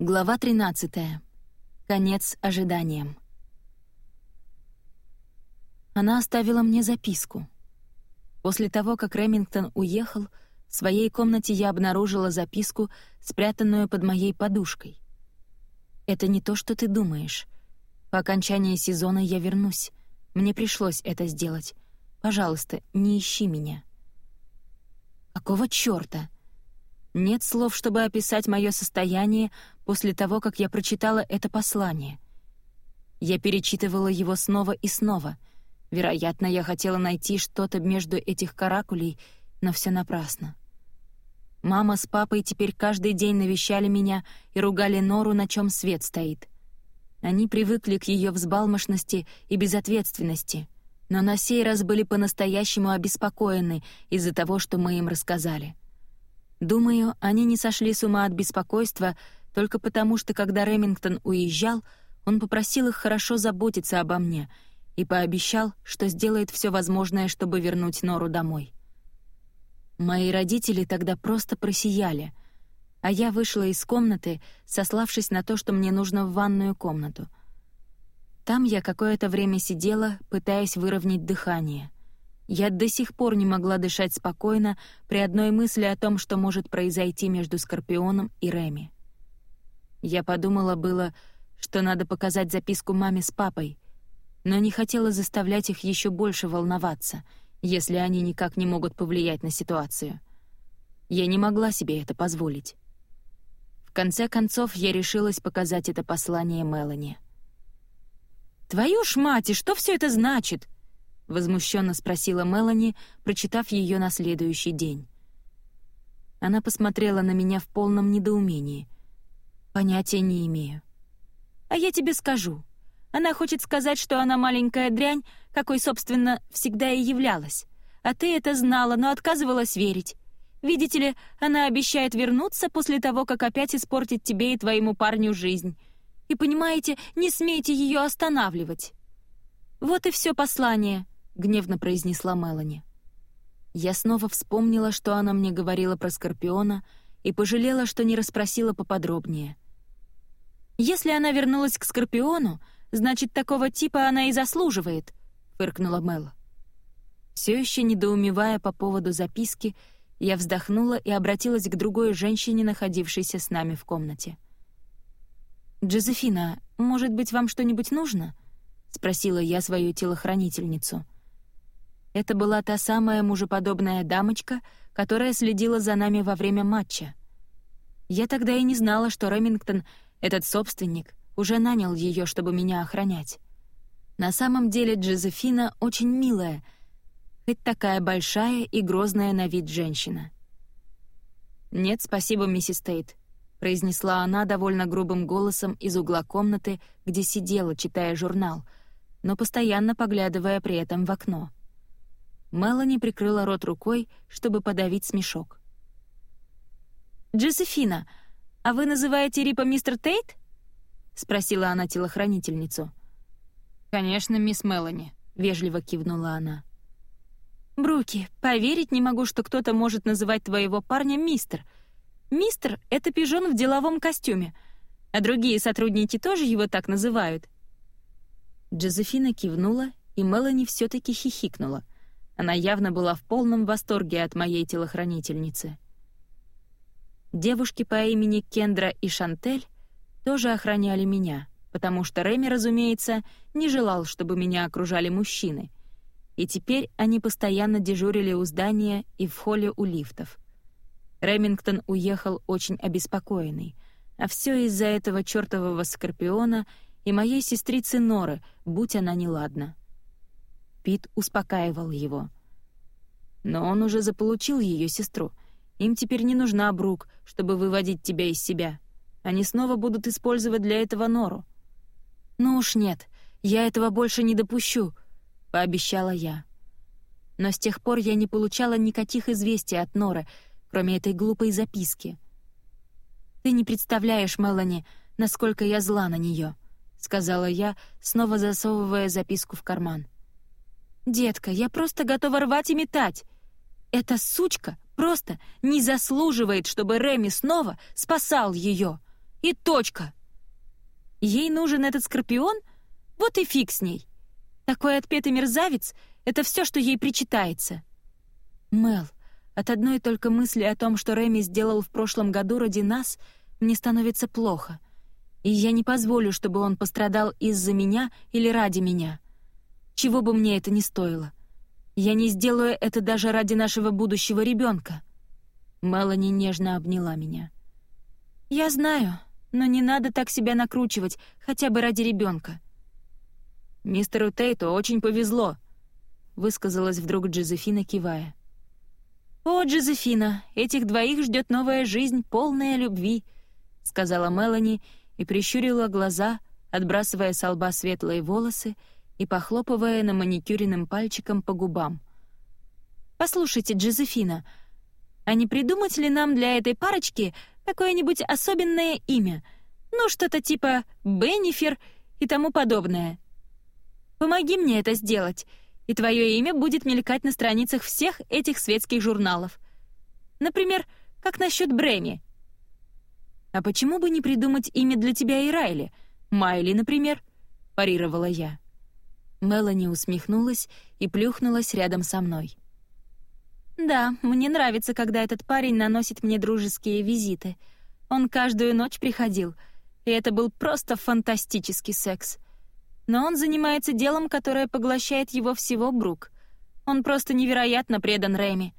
Глава 13. Конец ожиданиям. Она оставила мне записку. После того, как Ремингтон уехал, в своей комнате я обнаружила записку, спрятанную под моей подушкой. «Это не то, что ты думаешь. По окончании сезона я вернусь. Мне пришлось это сделать. Пожалуйста, не ищи меня». «Какого чёрта?» Нет слов, чтобы описать мое состояние после того, как я прочитала это послание. Я перечитывала его снова и снова. Вероятно, я хотела найти что-то между этих каракулей, но все напрасно. Мама с папой теперь каждый день навещали меня и ругали Нору, на чем свет стоит. Они привыкли к ее взбалмошности и безответственности, но на сей раз были по-настоящему обеспокоены из-за того, что мы им рассказали. Думаю, они не сошли с ума от беспокойства только потому, что когда Ремингтон уезжал, он попросил их хорошо заботиться обо мне и пообещал, что сделает все возможное, чтобы вернуть Нору домой. Мои родители тогда просто просияли, а я вышла из комнаты, сославшись на то, что мне нужно в ванную комнату. Там я какое-то время сидела, пытаясь выровнять дыхание — я до сих пор не могла дышать спокойно при одной мысли о том, что может произойти между Скорпионом и Реми. Я подумала было, что надо показать записку маме с папой, но не хотела заставлять их еще больше волноваться, если они никак не могут повлиять на ситуацию. Я не могла себе это позволить. В конце концов, я решилась показать это послание Мелани. «Твою ж мать, и что все это значит?» — возмущенно спросила Мелани, прочитав ее на следующий день. Она посмотрела на меня в полном недоумении. «Понятия не имею». «А я тебе скажу. Она хочет сказать, что она маленькая дрянь, какой, собственно, всегда и являлась. А ты это знала, но отказывалась верить. Видите ли, она обещает вернуться после того, как опять испортит тебе и твоему парню жизнь. И понимаете, не смейте ее останавливать. Вот и все послание гневно произнесла Мелани. Я снова вспомнила, что она мне говорила про Скорпиона, и пожалела, что не расспросила поподробнее. «Если она вернулась к Скорпиону, значит, такого типа она и заслуживает», — фыркнула Мел. Все еще недоумевая по поводу записки, я вздохнула и обратилась к другой женщине, находившейся с нами в комнате. «Джозефина, может быть, вам что-нибудь нужно?» — спросила я свою телохранительницу — это была та самая мужеподобная дамочка, которая следила за нами во время матча. Я тогда и не знала, что Ремингтон, этот собственник, уже нанял ее, чтобы меня охранять. На самом деле Джозефина очень милая, хоть такая большая и грозная на вид женщина. «Нет, спасибо, миссис Тейт», — произнесла она довольно грубым голосом из угла комнаты, где сидела, читая журнал, но постоянно поглядывая при этом в окно. Мелани прикрыла рот рукой, чтобы подавить смешок. «Джозефина, а вы называете Рипа мистер Тейт?» — спросила она телохранительницу. «Конечно, мисс Мелани», — вежливо кивнула она. «Бруки, поверить не могу, что кто-то может называть твоего парня мистер. Мистер — это пижон в деловом костюме, а другие сотрудники тоже его так называют». Джозефина кивнула, и Мелани все таки хихикнула — она явно была в полном восторге от моей телохранительницы. Девушки по имени Кендра и Шантель тоже охраняли меня, потому что Реми, разумеется, не желал, чтобы меня окружали мужчины. И теперь они постоянно дежурили у здания и в холле у лифтов. Ремингтон уехал очень обеспокоенный, а все из-за этого чертового скорпиона и моей сестрицы Норы, будь она неладна. Пит успокаивал его. Но он уже заполучил ее сестру. Им теперь не нужна Брук, чтобы выводить тебя из себя. Они снова будут использовать для этого Нору. «Ну уж нет, я этого больше не допущу», — пообещала я. Но с тех пор я не получала никаких известий от Норы, кроме этой глупой записки. «Ты не представляешь, Мелани, насколько я зла на нее», — сказала я, снова засовывая записку в карман. «Детка, я просто готова рвать и метать. Эта сучка просто не заслуживает, чтобы Реми снова спасал ее. И точка. Ей нужен этот скорпион? Вот и фиг с ней. Такой отпетый мерзавец — это все, что ей причитается. Мел, от одной только мысли о том, что Реми сделал в прошлом году ради нас, мне становится плохо. И я не позволю, чтобы он пострадал из-за меня или ради меня. Чего бы мне это ни стоило. Я не сделаю это даже ради нашего будущего ребенка. Мелани нежно обняла меня. «Я знаю, но не надо так себя накручивать, хотя бы ради ребенка. «Мистеру Тейту очень повезло», — высказалась вдруг Джозефина, кивая. «О, Джозефина, этих двоих ждет новая жизнь, полная любви», — сказала Мелани и прищурила глаза, отбрасывая с лба светлые волосы и похлопывая на маникюренным пальчиком по губам. «Послушайте, Джозефина, а не придумать ли нам для этой парочки какое-нибудь особенное имя? Ну, что-то типа Беннифер и тому подобное. Помоги мне это сделать, и твое имя будет мелькать на страницах всех этих светских журналов. Например, как насчет Брэми? А почему бы не придумать имя для тебя и Райли? Майли, например, парировала я. Мелани усмехнулась и плюхнулась рядом со мной. «Да, мне нравится, когда этот парень наносит мне дружеские визиты. Он каждую ночь приходил, и это был просто фантастический секс. Но он занимается делом, которое поглощает его всего, Брук. Он просто невероятно предан Рэми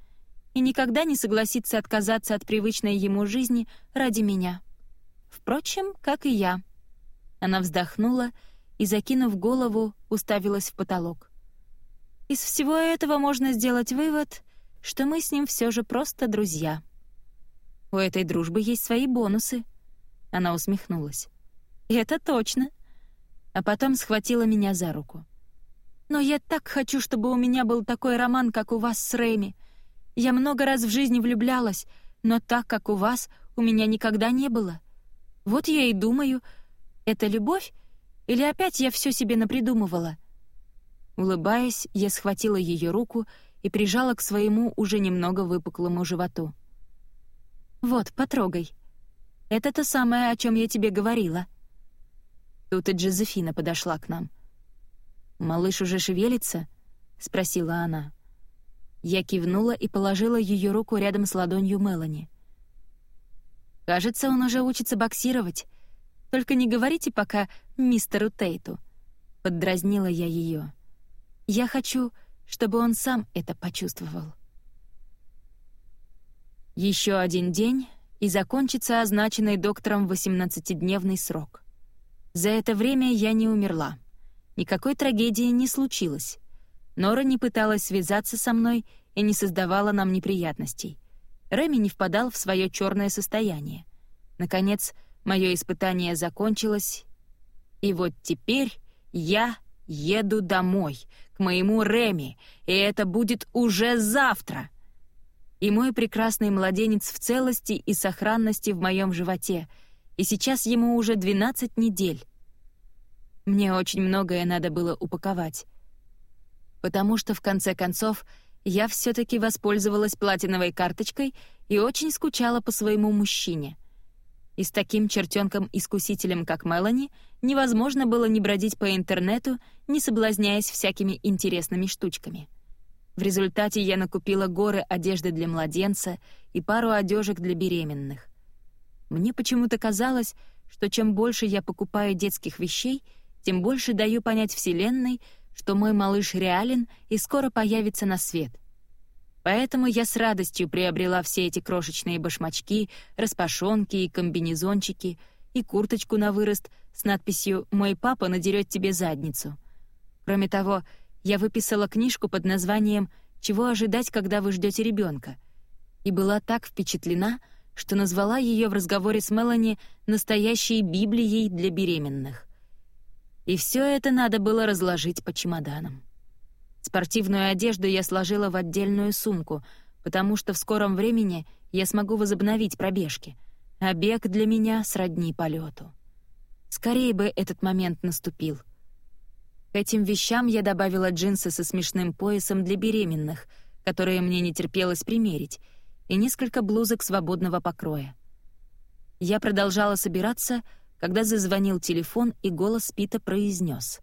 и никогда не согласится отказаться от привычной ему жизни ради меня. Впрочем, как и я». Она вздохнула и, закинув голову, уставилась в потолок. «Из всего этого можно сделать вывод, что мы с ним все же просто друзья. У этой дружбы есть свои бонусы. Она усмехнулась. Это точно. А потом схватила меня за руку. Но я так хочу, чтобы у меня был такой роман, как у вас с Рэми. Я много раз в жизни влюблялась, но так, как у вас, у меня никогда не было. Вот я и думаю, это любовь или опять я все себе напридумывала? Улыбаясь, я схватила ее руку и прижала к своему уже немного выпуклому животу. «Вот, потрогай. Это то самое, о чем я тебе говорила». Тут и Джозефина подошла к нам. «Малыш уже шевелится?» — спросила она. Я кивнула и положила ее руку рядом с ладонью Мелани. «Кажется, он уже учится боксировать. Только не говорите пока мистеру Тейту», — поддразнила я ее. «Я хочу, чтобы он сам это почувствовал. Еще один день, и закончится означенный доктором 18-дневный срок. За это время я не умерла. Никакой трагедии не случилось. Нора не пыталась связаться со мной и не создавала нам неприятностей. Реми не впадал в свое черное состояние. Наконец, мое испытание закончилось, и вот теперь я еду домой, к моему Реми, и это будет уже завтра. И мой прекрасный младенец в целости и сохранности в моем животе, и сейчас ему уже 12 недель. Мне очень многое надо было упаковать. Потому что, в конце концов, я все таки воспользовалась платиновой карточкой и очень скучала по своему мужчине — и с таким чертенком-искусителем, как Мелани, невозможно было не бродить по интернету, не соблазняясь всякими интересными штучками. В результате я накупила горы одежды для младенца и пару одежек для беременных. Мне почему-то казалось, что чем больше я покупаю детских вещей, тем больше даю понять Вселенной, что мой малыш реален и скоро появится на свет — Поэтому я с радостью приобрела все эти крошечные башмачки, распашонки и комбинезончики, и курточку на вырост с надписью «Мой папа надерет тебе задницу». Кроме того, я выписала книжку под названием «Чего ожидать, когда вы ждете ребенка?» и была так впечатлена, что назвала ее в разговоре с Мелани настоящей Библией для беременных. И все это надо было разложить по чемоданам. Спортивную одежду я сложила в отдельную сумку, потому что в скором времени я смогу возобновить пробежки, а бег для меня сродни полету. Скорее бы этот момент наступил. К этим вещам я добавила джинсы со смешным поясом для беременных, которые мне не терпелось примерить, и несколько блузок свободного покроя. Я продолжала собираться, когда зазвонил телефон, и голос Пита произнес.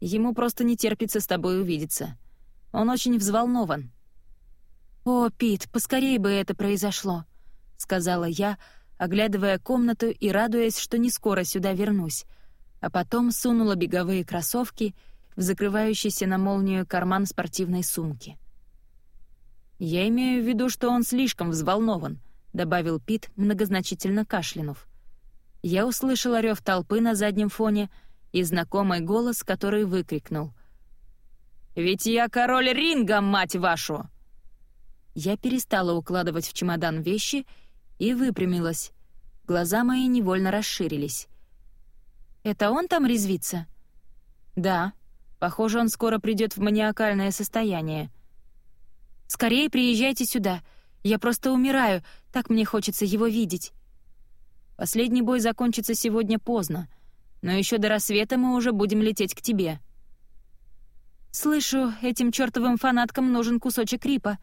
«Ему просто не терпится с тобой увидеться. Он очень взволнован». «О, Пит, поскорей бы это произошло», — сказала я, оглядывая комнату и радуясь, что не скоро сюда вернусь, а потом сунула беговые кроссовки в закрывающийся на молнию карман спортивной сумки. «Я имею в виду, что он слишком взволнован», — добавил Пит, многозначительно кашлянув. Я услышала рев толпы на заднем фоне и знакомый голос, который выкрикнул. «Ведь я король ринга, мать вашу!» Я перестала укладывать в чемодан вещи и выпрямилась. Глаза мои невольно расширились. «Это он там резвится?» «Да. Похоже, он скоро придет в маниакальное состояние». «Скорее приезжайте сюда. Я просто умираю, так мне хочется его видеть». «Последний бой закончится сегодня поздно, но еще до рассвета мы уже будем лететь к тебе». «Слышу, этим чертовым фанаткам нужен кусочек рипа.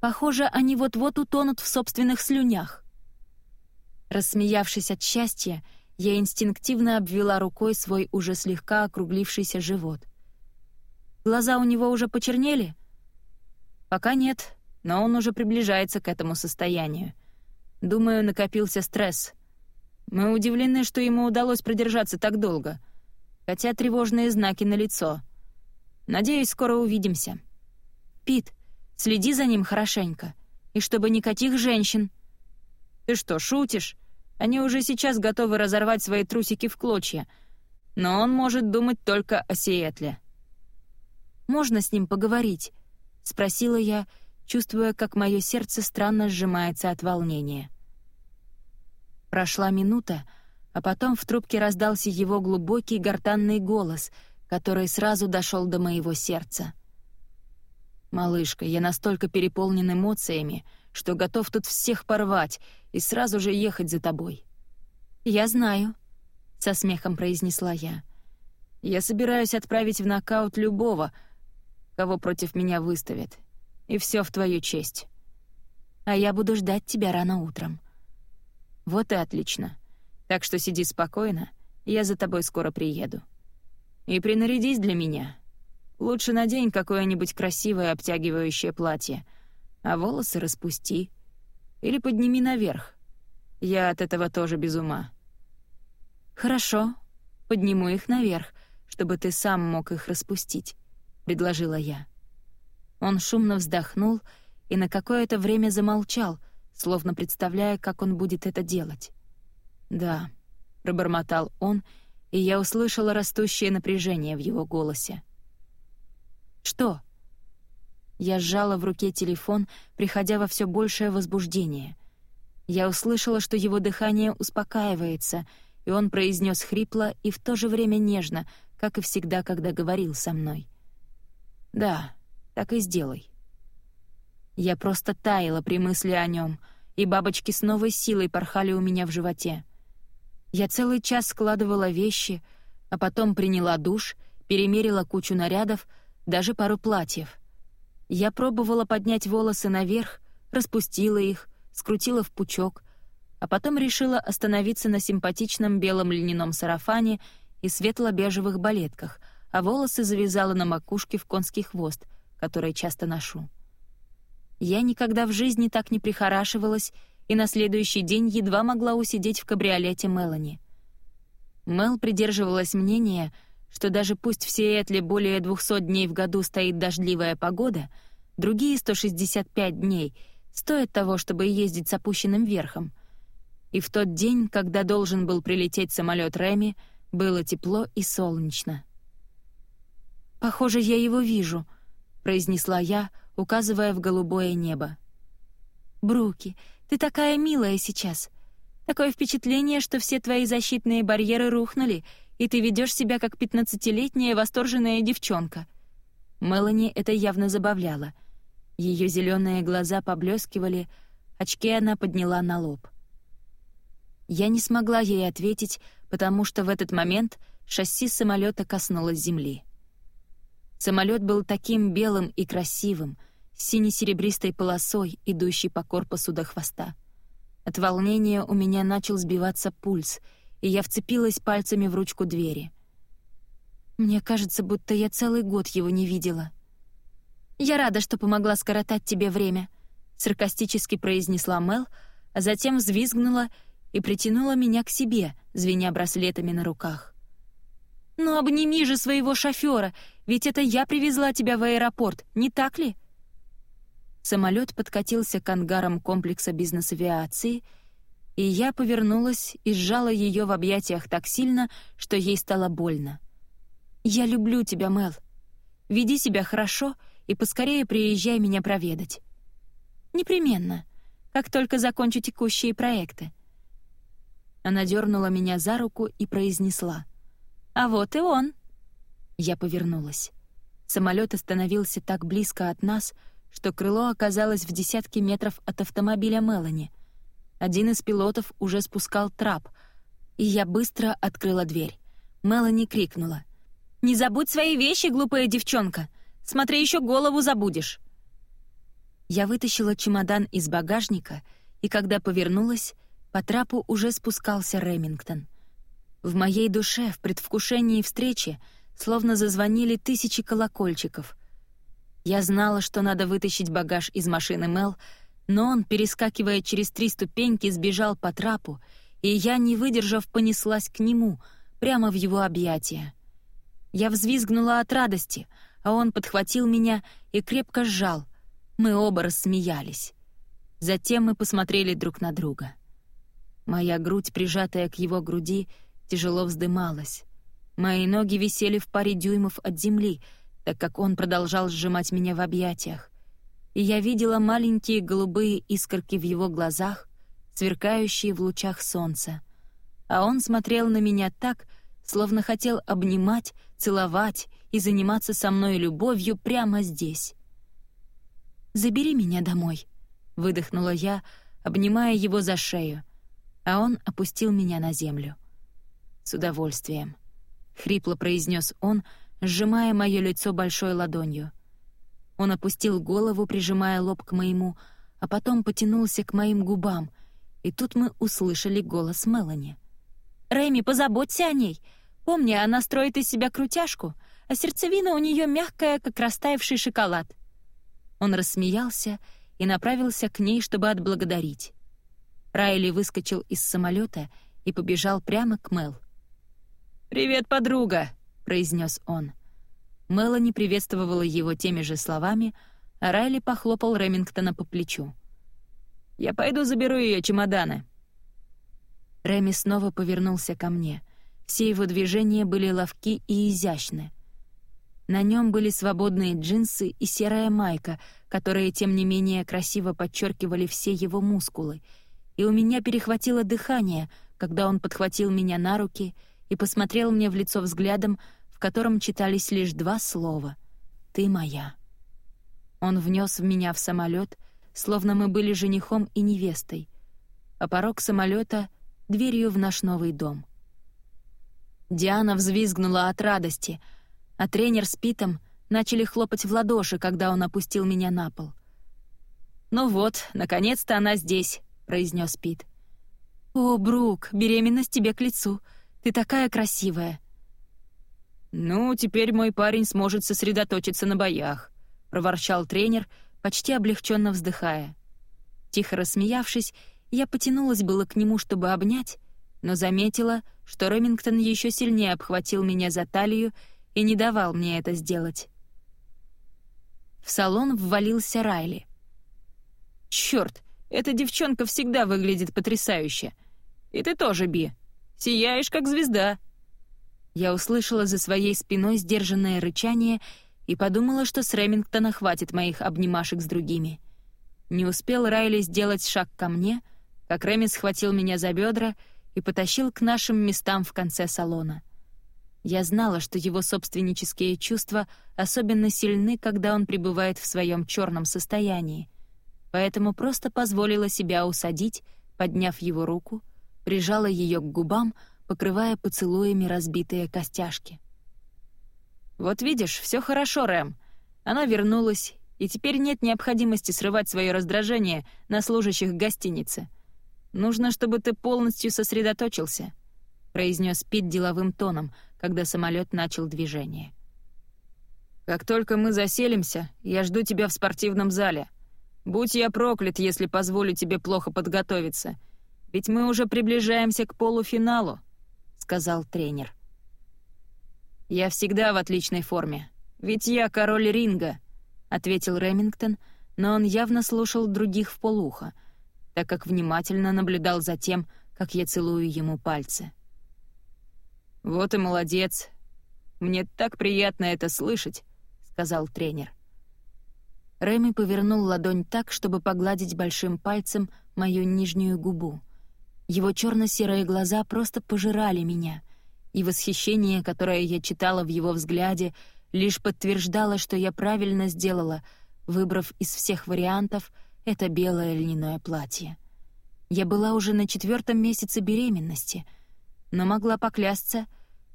Похоже, они вот-вот утонут в собственных слюнях». Рассмеявшись от счастья, я инстинктивно обвела рукой свой уже слегка округлившийся живот. Глаза у него уже почернели? Пока нет, но он уже приближается к этому состоянию. Думаю, накопился стресс. Мы удивлены, что ему удалось продержаться так долго, хотя тревожные знаки налицо. Надеюсь, скоро увидимся. Пит, следи за ним хорошенько, и чтобы никаких женщин. Ты что, шутишь? Они уже сейчас готовы разорвать свои трусики в клочья, но он может думать только о Сиэтле. «Можно с ним поговорить?» — спросила я, чувствуя, как мое сердце странно сжимается от волнения. Прошла минута, а потом в трубке раздался его глубокий гортанный голос, который сразу дошел до моего сердца. «Малышка, я настолько переполнен эмоциями, что готов тут всех порвать и сразу же ехать за тобой». «Я знаю», — со смехом произнесла я. «Я собираюсь отправить в нокаут любого, кого против меня выставят. И все в твою честь. А я буду ждать тебя рано утром». «Вот и отлично. Так что сиди спокойно, я за тобой скоро приеду. И принарядись для меня. Лучше надень какое-нибудь красивое обтягивающее платье — а волосы распусти. Или подними наверх. Я от этого тоже без ума». «Хорошо, подниму их наверх, чтобы ты сам мог их распустить», — предложила я. Он шумно вздохнул и на какое-то время замолчал, словно представляя, как он будет это делать. «Да», — пробормотал он, и я услышала растущее напряжение в его голосе. «Что?» Я сжала в руке телефон, приходя во все большее возбуждение. Я услышала, что его дыхание успокаивается, и он произнес хрипло и в то же время нежно, как и всегда, когда говорил со мной. «Да, так и сделай». Я просто таяла при мысли о нем, и бабочки с новой силой порхали у меня в животе. Я целый час складывала вещи, а потом приняла душ, перемерила кучу нарядов, даже пару платьев — я пробовала поднять волосы наверх, распустила их, скрутила в пучок, а потом решила остановиться на симпатичном белом льняном сарафане и светло-бежевых балетках, а волосы завязала на макушке в конский хвост, который часто ношу. Я никогда в жизни так не прихорашивалась и на следующий день едва могла усидеть в кабриолете Мелани. Мел придерживалась мнения — что даже пусть в Сиэтле более 200 дней в году стоит дождливая погода, другие 165 дней стоят того, чтобы ездить с опущенным верхом. И в тот день, когда должен был прилететь самолет Реми, было тепло и солнечно. «Похоже, я его вижу», — произнесла я, указывая в голубое небо. «Бруки, ты такая милая сейчас. Такое впечатление, что все твои защитные барьеры рухнули, и ты ведешь себя как пятнадцатилетняя восторженная девчонка». Мелани это явно забавляло. Ее зеленые глаза поблескивали, очки она подняла на лоб. Я не смогла ей ответить, потому что в этот момент шасси самолета коснулось земли. Самолет был таким белым и красивым, с сине-серебристой полосой, идущей по корпусу до хвоста. От волнения у меня начал сбиваться пульс, и я вцепилась пальцами в ручку двери. Мне кажется, будто я целый год его не видела. «Я рада, что помогла скоротать тебе время», — саркастически произнесла Мел, а затем взвизгнула и притянула меня к себе, звеня браслетами на руках. «Ну обними же своего шофера, ведь это я привезла тебя в аэропорт, не так ли?» Самолет подкатился к ангарам комплекса бизнес-авиации, и я повернулась и сжала ее в объятиях так сильно, что ей стало больно. «Я люблю тебя, Мел. Веди себя хорошо и поскорее приезжай меня проведать. Непременно, как только закончу текущие проекты». Она дернула меня за руку и произнесла. «А вот и он». Я повернулась. Самолет остановился так близко от нас, что крыло оказалось в десятке метров от автомобиля Мелани. Один из пилотов уже спускал трап, и я быстро открыла дверь. Мелани крикнула. «Не забудь свои вещи, глупая девчонка! Смотри, еще голову забудешь!» Я вытащила чемодан из багажника, и когда повернулась, по трапу уже спускался Ремингтон. В моей душе, в предвкушении встречи, словно зазвонили тысячи колокольчиков — я знала, что надо вытащить багаж из машины Мел, но он, перескакивая через три ступеньки, сбежал по трапу, и я, не выдержав, понеслась к нему, прямо в его объятия. Я взвизгнула от радости, а он подхватил меня и крепко сжал. Мы оба рассмеялись. Затем мы посмотрели друг на друга. Моя грудь, прижатая к его груди, тяжело вздымалась. Мои ноги висели в паре дюймов от земли — так как он продолжал сжимать меня в объятиях, и я видела маленькие голубые искорки в его глазах, сверкающие в лучах солнца. А он смотрел на меня так, словно хотел обнимать, целовать и заниматься со мной любовью прямо здесь. «Забери меня домой», — выдохнула я, обнимая его за шею, а он опустил меня на землю. «С удовольствием», — хрипло произнес он, — сжимая мое лицо большой ладонью. Он опустил голову, прижимая лоб к моему, а потом потянулся к моим губам, и тут мы услышали голос Мелани. «Рэми, позаботься о ней. Помни, она строит из себя крутяшку, а сердцевина у нее мягкая, как растаявший шоколад». Он рассмеялся и направился к ней, чтобы отблагодарить. Райли выскочил из самолета и побежал прямо к Мел. «Привет, подруга!» — произнес он. Мелани приветствовала его теми же словами, а Райли похлопал Ремингтона по плечу. «Я пойду заберу ее чемоданы». Рэми снова повернулся ко мне. Все его движения были ловки и изящны. На нем были свободные джинсы и серая майка, которые, тем не менее, красиво подчеркивали все его мускулы, и у меня перехватило дыхание, когда он подхватил меня на руки — и посмотрел мне в лицо взглядом, в котором читались лишь два слова «Ты моя». Он внес в меня в самолет, словно мы были женихом и невестой, а порог самолета — дверью в наш новый дом. Диана взвизгнула от радости, а тренер с Питом начали хлопать в ладоши, когда он опустил меня на пол. «Ну вот, наконец-то она здесь», — произнес Пит. «О, Брук, беременность тебе к лицу», ты такая красивая!» «Ну, теперь мой парень сможет сосредоточиться на боях», — проворчал тренер, почти облегченно вздыхая. Тихо рассмеявшись, я потянулась было к нему, чтобы обнять, но заметила, что Ремингтон еще сильнее обхватил меня за талию и не давал мне это сделать. В салон ввалился Райли. «Чёрт, эта девчонка всегда выглядит потрясающе. И ты тоже, Би. Сияешь, как звезда!» Я услышала за своей спиной сдержанное рычание и подумала, что с Ремингтона хватит моих обнимашек с другими. Не успел Райли сделать шаг ко мне, как Реми схватил меня за бедра и потащил к нашим местам в конце салона. Я знала, что его собственнические чувства особенно сильны, когда он пребывает в своем черном состоянии, поэтому просто позволила себя усадить, подняв его руку — прижала ее к губам, покрывая поцелуями разбитые костяшки. «Вот видишь, все хорошо, Рэм. Она вернулась, и теперь нет необходимости срывать свое раздражение на служащих гостиницы. нужно, чтобы ты полностью сосредоточился», — произнес Пит деловым тоном, когда самолет начал движение. «Как только мы заселимся, я жду тебя в спортивном зале. Будь я проклят, если позволю тебе плохо подготовиться, ведь мы уже приближаемся к полуфиналу», — сказал тренер. «Я всегда в отличной форме, ведь я король ринга», — ответил Ремингтон, но он явно слушал других в полухо, так как внимательно наблюдал за тем, как я целую ему пальцы. «Вот и молодец. Мне так приятно это слышать», — сказал тренер. Рэми повернул ладонь так, чтобы погладить большим пальцем мою нижнюю губу. Его черно-серые глаза просто пожирали меня, и восхищение, которое я читала в его взгляде, лишь подтверждало, что я правильно сделала, выбрав из всех вариантов это белое льняное платье. Я была уже на четвертом месяце беременности, но могла поклясться,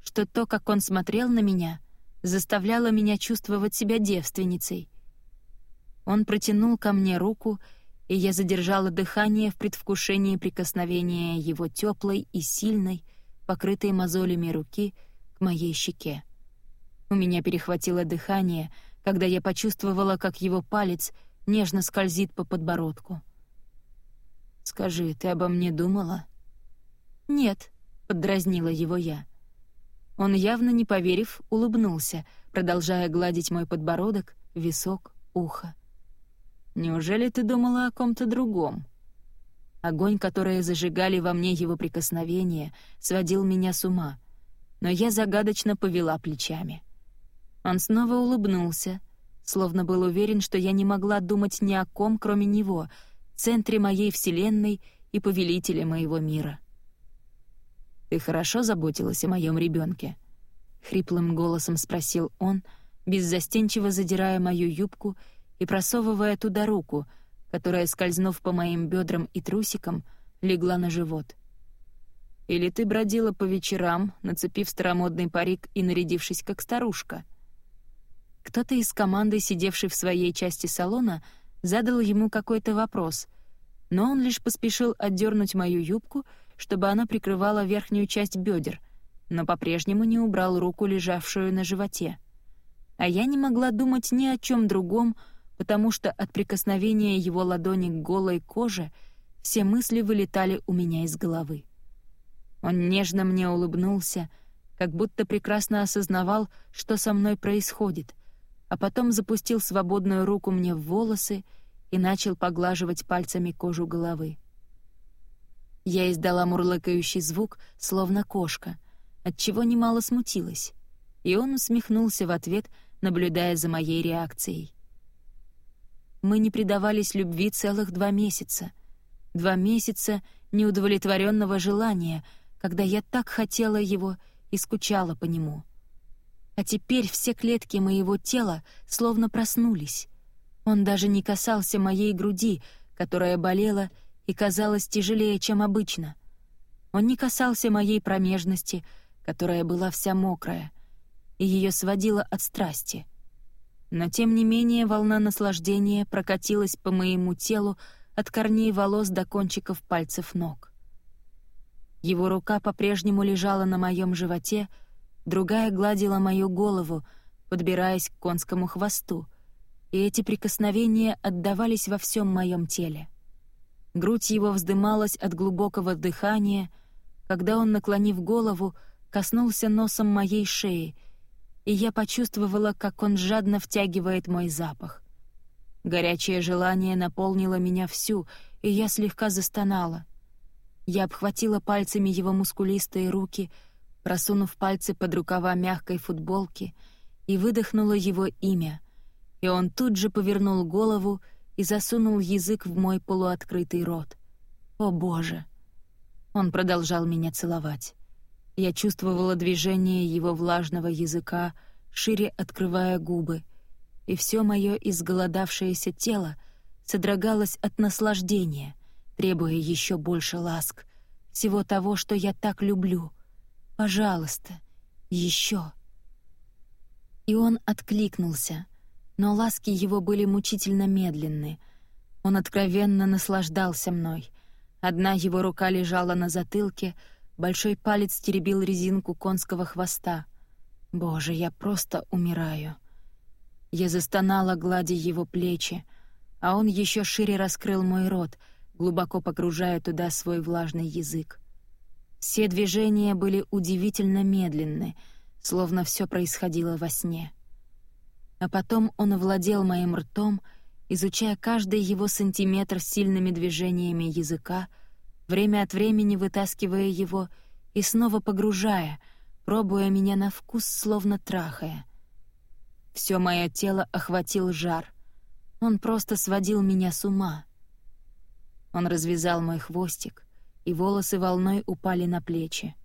что то, как он смотрел на меня — заставляло меня чувствовать себя девственницей. Он протянул ко мне руку, и я задержала дыхание в предвкушении прикосновения его теплой и сильной, покрытой мозолями руки, к моей щеке. У меня перехватило дыхание, когда я почувствовала, как его палец нежно скользит по подбородку. «Скажи, ты обо мне думала?» «Нет», — поддразнила его я. Он, явно не поверив, улыбнулся, продолжая гладить мой подбородок, висок, ухо. «Неужели ты думала о ком-то другом?» Огонь, который зажигали во мне его прикосновения, сводил меня с ума, но я загадочно повела плечами. Он снова улыбнулся, словно был уверен, что я не могла думать ни о ком, кроме него, центре моей вселенной и повелителе моего мира. «Ты хорошо заботилась о моем ребенке? хриплым голосом спросил он, беззастенчиво задирая мою юбку и просовывая туда руку, которая, скользнув по моим бедрам и трусикам, легла на живот. «Или ты бродила по вечерам, нацепив старомодный парик и нарядившись как старушка?» Кто-то из команды, сидевшей в своей части салона, задал ему какой-то вопрос, но он лишь поспешил отдернуть мою юбку — чтобы она прикрывала верхнюю часть бедер, но по-прежнему не убрал руку, лежавшую на животе. А я не могла думать ни о чем другом, потому что от прикосновения его ладони к голой коже все мысли вылетали у меня из головы. Он нежно мне улыбнулся, как будто прекрасно осознавал, что со мной происходит, а потом запустил свободную руку мне в волосы и начал поглаживать пальцами кожу головы. Я издала мурлыкающий звук, словно кошка, отчего немало смутилась, и он усмехнулся в ответ, наблюдая за моей реакцией. Мы не предавались любви целых два месяца. Два месяца неудовлетворенного желания, когда я так хотела его и скучала по нему. А теперь все клетки моего тела словно проснулись. Он даже не касался моей груди, которая болела и казалась тяжелее, чем обычно. Он не касался моей промежности, которая была вся мокрая, и ее сводило от страсти. Но тем не менее волна наслаждения прокатилась по моему телу от корней волос до кончиков пальцев ног. Его рука по-прежнему лежала на моем животе, другая гладила мою голову, подбираясь к конскому хвосту, и эти прикосновения отдавались во всем моем теле. Грудь его вздымалась от глубокого дыхания, когда он, наклонив голову, коснулся носом моей шеи, и я почувствовала, как он жадно втягивает мой запах. Горячее желание наполнило меня всю, и я слегка застонала. Я обхватила пальцами его мускулистые руки, просунув пальцы под рукава мягкой футболки, и выдохнула его имя, и он тут же повернул голову и засунул язык в мой полуоткрытый рот. «О, Боже!» Он продолжал меня целовать. Я чувствовала движение его влажного языка, шире открывая губы, и все мое изголодавшееся тело содрогалось от наслаждения, требуя еще больше ласк, всего того, что я так люблю. Пожалуйста, еще. И он откликнулся — но ласки его были мучительно медленны. Он откровенно наслаждался мной, Одна его рука лежала на затылке, большой палец теребил резинку конского хвоста. Боже, я просто умираю. Я застонала, гладя его плечи, а он еще шире раскрыл мой рот, глубоко погружая туда свой влажный язык. Все движения были удивительно медленны, словно все происходило во сне. А потом он овладел моим ртом, изучая каждый его сантиметр сильными движениями языка, время от времени вытаскивая его и снова погружая, пробуя меня на вкус, словно трахая. Все мое тело охватил жар. Он просто сводил меня с ума. Он развязал мой хвостик, и волосы волной упали на плечи.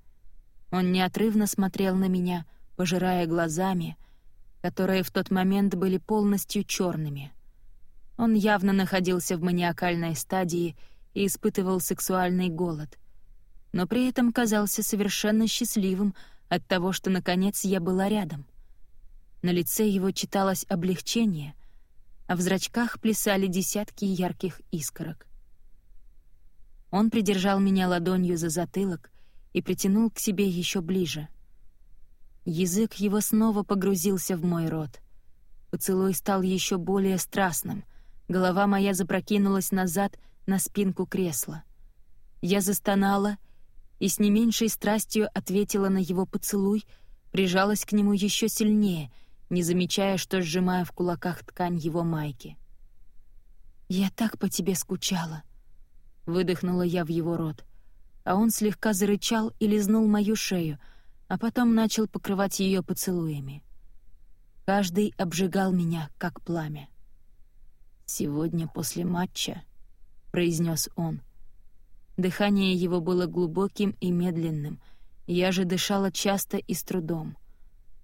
Он неотрывно смотрел на меня, пожирая глазами, которые в тот момент были полностью черными. Он явно находился в маниакальной стадии и испытывал сексуальный голод, но при этом казался совершенно счастливым от того, что, наконец, я была рядом. На лице его читалось облегчение, а в зрачках плясали десятки ярких искорок. Он придержал меня ладонью за затылок и притянул к себе еще ближе. Язык его снова погрузился в мой рот. Поцелуй стал еще более страстным. Голова моя запрокинулась назад на спинку кресла. Я застонала и с не меньшей страстью ответила на его поцелуй, прижалась к нему еще сильнее — не замечая, что сжимаю в кулаках ткань его майки. «Я так по тебе скучала», — выдохнула я в его рот, а он слегка зарычал и лизнул мою шею, а потом начал покрывать ее поцелуями. Каждый обжигал меня, как пламя. «Сегодня после матча», — произнес он. Дыхание его было глубоким и медленным, я же дышала часто и с трудом.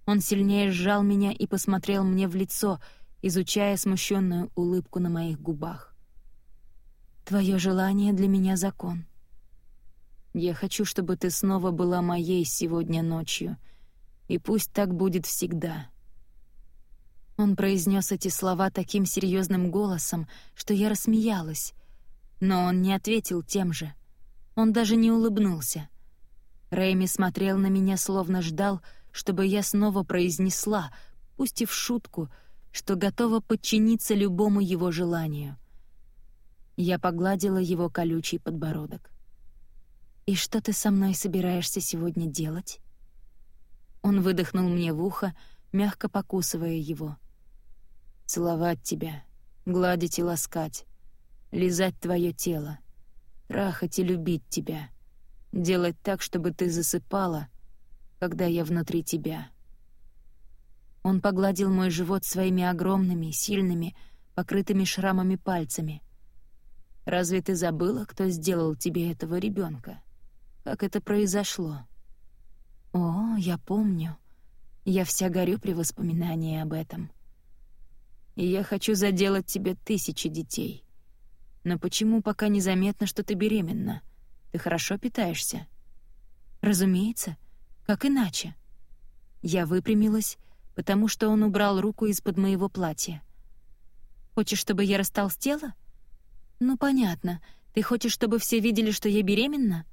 Он сильнее сжал меня и посмотрел мне в лицо, изучая смущенную улыбку на моих губах. «Твое желание для меня закон. Я хочу, чтобы ты снова была моей сегодня ночью, и пусть так будет всегда». Он произнес эти слова таким серьезным голосом, что я рассмеялась, но он не ответил тем же. Он даже не улыбнулся. Рэйми смотрел на меня, словно ждал, чтобы я снова произнесла, пусть и в шутку, что готова подчиниться любому его желанию. Я погладила его колючий подбородок. «И что ты со мной собираешься сегодня делать?» Он выдохнул мне в ухо, мягко покусывая его. «Целовать тебя, гладить и ласкать, лизать твое тело, трахать и любить тебя, делать так, чтобы ты засыпала — когда я внутри тебя». Он погладил мой живот своими огромными, сильными, покрытыми шрамами пальцами. «Разве ты забыла, кто сделал тебе этого ребенка? Как это произошло?» «О, я помню. Я вся горю при воспоминании об этом. И я хочу заделать тебе тысячи детей. Но почему пока незаметно, что ты беременна? Ты хорошо питаешься?» «Разумеется». Как иначе? Я выпрямилась, потому что он убрал руку из-под моего платья. «Хочешь, чтобы я растолстела?» «Ну, понятно. Ты хочешь, чтобы все видели, что я беременна?»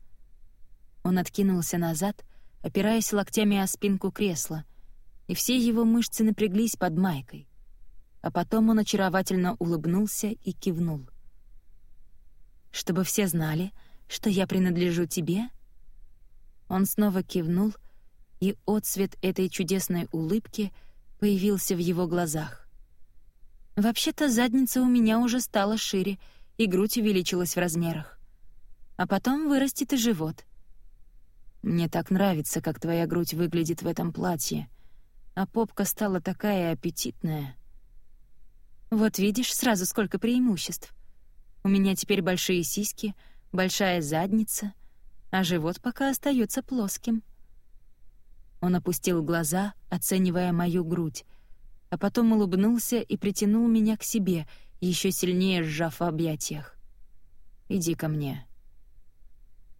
Он откинулся назад, опираясь локтями о спинку кресла, и все его мышцы напряглись под майкой. А потом он очаровательно улыбнулся и кивнул. «Чтобы все знали, что я принадлежу тебе?» Он снова кивнул — и отсвет этой чудесной улыбки появился в его глазах. Вообще-то задница у меня уже стала шире, и грудь увеличилась в размерах. А потом вырастет и живот. Мне так нравится, как твоя грудь выглядит в этом платье, а попка стала такая аппетитная. Вот видишь сразу сколько преимуществ. У меня теперь большие сиськи, большая задница, а живот пока остается плоским — он опустил глаза, оценивая мою грудь, а потом улыбнулся и притянул меня к себе, еще сильнее сжав в объятиях. «Иди ко мне».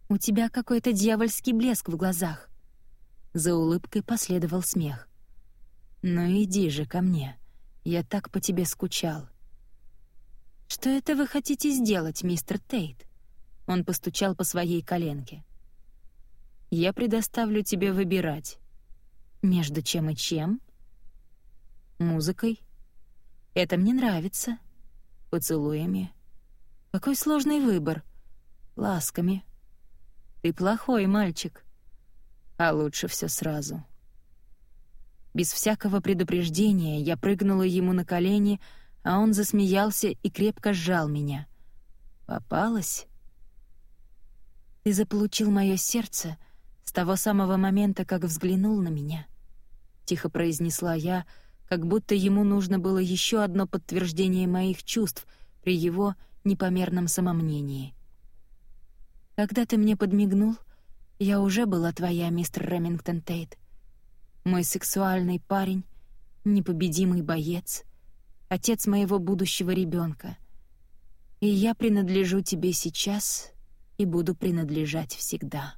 «У тебя какой-то дьявольский блеск в глазах». За улыбкой последовал смех. «Ну иди же ко мне. Я так по тебе скучал». «Что это вы хотите сделать, мистер Тейт?» Он постучал по своей коленке. «Я предоставлю тебе выбирать. Между чем и чем?» «Музыкой. Это мне нравится. Поцелуями. Какой сложный выбор. Ласками. Ты плохой мальчик. А лучше все сразу». Без всякого предупреждения я прыгнула ему на колени, а он засмеялся и крепко сжал меня. «Попалась?» «Ты заполучил мое сердце с того самого момента, как взглянул на меня», — тихо произнесла я, как будто ему нужно было еще одно подтверждение моих чувств при его непомерном самомнении. «Когда ты мне подмигнул, я уже была твоя, мистер Ремингтон Тейт мой сексуальный парень, непобедимый боец, отец моего будущего ребенка. И я принадлежу тебе сейчас и буду принадлежать всегда.